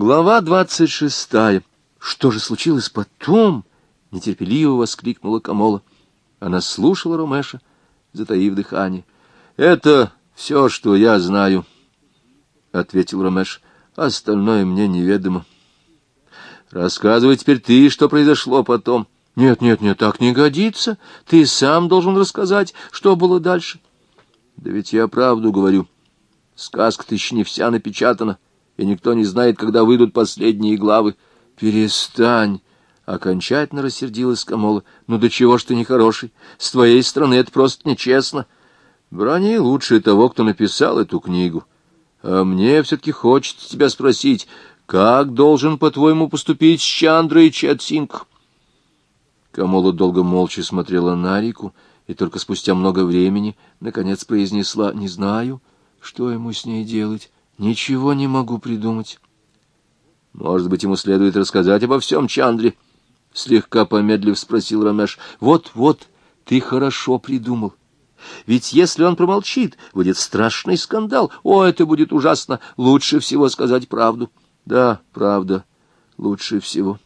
Глава двадцать шестая. Что же случилось потом? Нетерпеливо воскликнула Камола. Она слушала Ромеша, затаив дыхание. Это все, что я знаю, ответил Ромеш. Остальное мне неведомо. Рассказывай теперь ты, что произошло потом. Нет, нет, нет, так не годится. Ты сам должен рассказать, что было дальше. Да ведь я правду говорю. Сказка-то еще не вся напечатана и никто не знает, когда выйдут последние главы. Перестань! Окончательно рассердилась Камола. Ну до чего ж ты нехороший? С твоей стороны это просто нечестно. Брони лучше того, кто написал эту книгу. А мне все-таки хочется тебя спросить, как должен, по-твоему, поступить с Чандрой Чатсинг? Камола долго молча смотрела на реку, и только спустя много времени, наконец, произнесла, «Не знаю, что ему с ней делать». Ничего не могу придумать. Может быть, ему следует рассказать обо всем Чандре? Слегка помедлив спросил Рамеш. Вот, вот, ты хорошо придумал. Ведь если он промолчит, будет страшный скандал. О, это будет ужасно. Лучше всего сказать правду. Да, правда, лучше всего.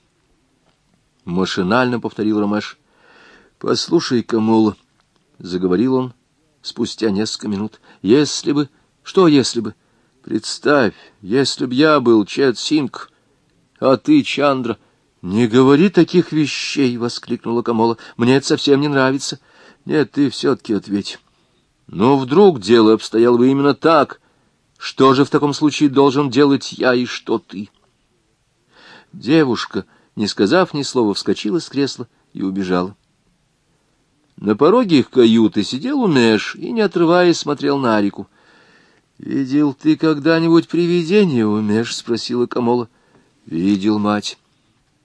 Машинально повторил Рамеш. Послушай, Камола, — заговорил он спустя несколько минут, — если бы... Что если бы? Представь, если б я был Чет Синг, а ты Чандра... — Не говори таких вещей! — воскликнула Камола. — Мне это совсем не нравится. Нет, ты все-таки ответь. Но вдруг дело обстояло бы именно так. Что же в таком случае должен делать я и что ты? Девушка, не сказав ни слова, вскочила с кресла и убежала. На пороге их каюты сидел Унеш и, не отрываясь, смотрел на реку. «Видел ты когда-нибудь привидение, умеешь?» — спросила Камола. «Видел, мать».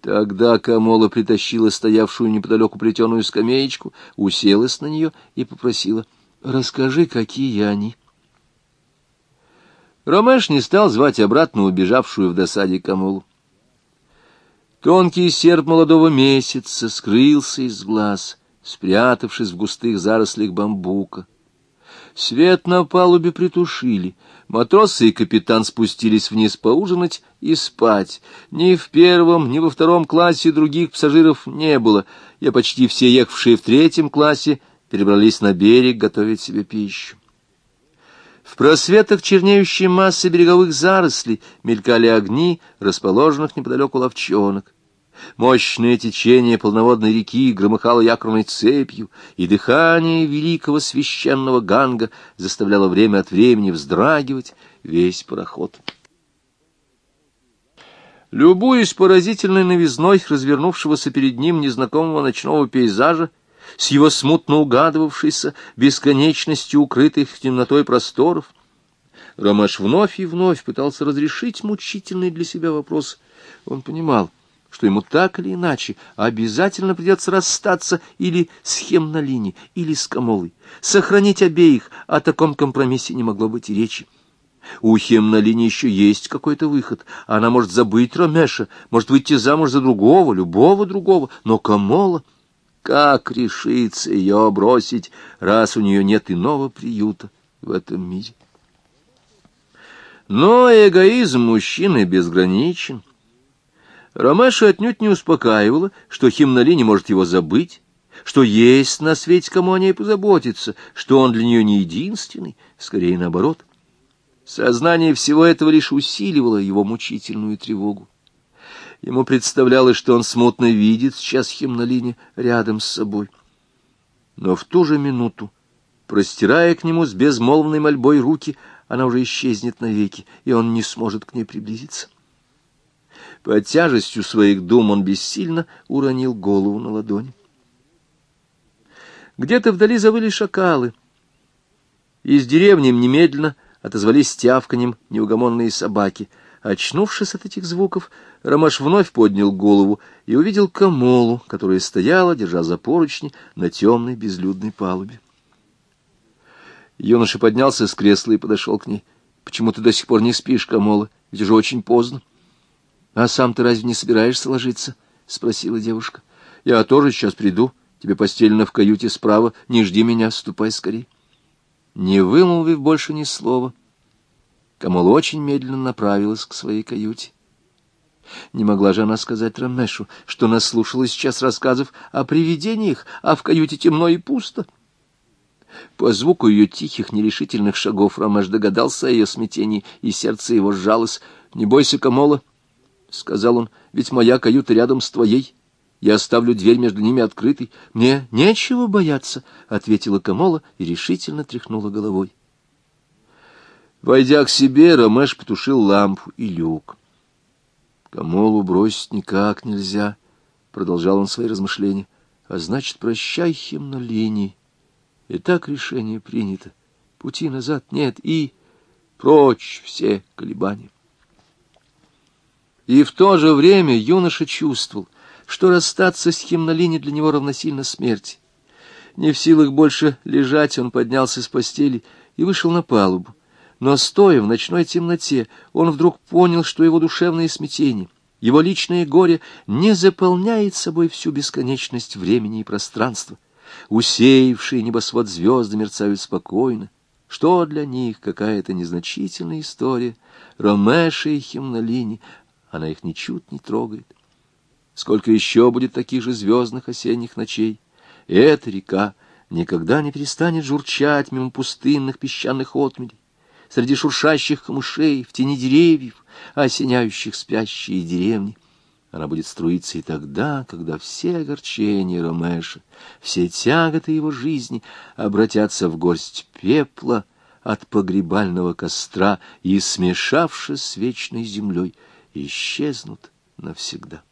Тогда Камола притащила стоявшую неподалеку плетеную скамеечку, уселась на нее и попросила, «Расскажи, какие они». Ромеш не стал звать обратно убежавшую в досаде Камолу. Тонкий серп молодого месяца скрылся из глаз, спрятавшись в густых зарослях бамбука. Свет на палубе притушили. Матросы и капитан спустились вниз поужинать и спать. Ни в первом, ни во втором классе других пассажиров не было. Я почти все ехавшие в третьем классе перебрались на берег готовить себе пищу. В просветах чернеющей массы береговых зарослей мелькали огни, расположенных неподалеку ловчонок. Мощное течение полноводной реки громыхало якорной цепью, и дыхание великого священного ганга заставляло время от времени вздрагивать весь пароход. Любуясь поразительной новизной развернувшегося перед ним незнакомого ночного пейзажа, с его смутно угадывавшейся бесконечностью укрытых темнотой просторов, Ромаш вновь и вновь пытался разрешить мучительный для себя вопрос. Он понимал, что ему так или иначе обязательно придется расстаться или с Хемнолини, или с Камолой. Сохранить обеих, о таком компромиссе не могло быть и речи. У Хемнолини еще есть какой-то выход. Она может забыть Ромеша, может выйти замуж за другого, любого другого, но Камола... Как решится ее бросить, раз у нее нет иного приюта в этом мире? Но эгоизм мужчины безграничен. Ромеша отнюдь не успокаивала, что Химнали не может его забыть, что есть на свете кому о ней позаботиться, что он для нее не единственный, скорее наоборот. Сознание всего этого лишь усиливало его мучительную тревогу. Ему представлялось, что он смутно видит сейчас Химнолине рядом с собой. Но в ту же минуту, простирая к нему с безмолвной мольбой руки, она уже исчезнет навеки, и он не сможет к ней приблизиться. Под тяжестью своих дум он бессильно уронил голову на ладонь. Где-то вдали завыли шакалы. Из деревни немедленно отозвались тявканьем неугомонные собаки. Очнувшись от этих звуков, Ромаш вновь поднял голову и увидел Камолу, которая стояла, держа за поручни, на темной безлюдной палубе. Юноша поднялся с кресла и подошел к ней. — Почему ты до сих пор не спишь, Камола? Ведь уже очень поздно. — а сам ты разве не собираешься ложиться? — спросила девушка. — Я тоже сейчас приду. Тебе постелено в каюте справа. Не жди меня, ступай скорей. Не вымолвив больше ни слова, Камал очень медленно направилась к своей каюте. Не могла же она сказать Рамешу, что наслушалась сейчас рассказов о привидениях, а в каюте темно и пусто. По звуку ее тихих, нерешительных шагов Ромеш догадался о ее смятении, и сердце его сжалось. — Не бойся, Камола, — сказал он, — ведь моя каюта рядом с твоей. Я оставлю дверь между ними открытой. — Мне нечего бояться, — ответила Камола и решительно тряхнула головой. Войдя к себе, Ромеш потушил лампу и люк. Камолу бросить никак нельзя, — продолжал он свои размышления. А значит, прощай, химнолинии. И так решение принято. Пути назад нет, и прочь все колебания. И в то же время юноша чувствовал, что расстаться с Химнолини для него равносильно смерти. Не в силах больше лежать, он поднялся с постели и вышел на палубу. Но, стоя в ночной темноте, он вдруг понял, что его душевное смятение, его личное горе не заполняет собой всю бесконечность времени и пространства. Усеявшие небосвод звезды мерцают спокойно. Что для них какая-то незначительная история. Ромеша и Химнолини, она их ничуть не трогает. Сколько еще будет таких же звездных осенних ночей? Эта река никогда не перестанет журчать мимо пустынных песчаных отмелей, среди шуршащих камышей, в тени деревьев, осеняющих спящие деревни. Она будет струиться и тогда, когда все огорчения Ромеша, все тяготы его жизни обратятся в горсть пепла от погребального костра и, смешавшись с вечной землей, исчезнут навсегда.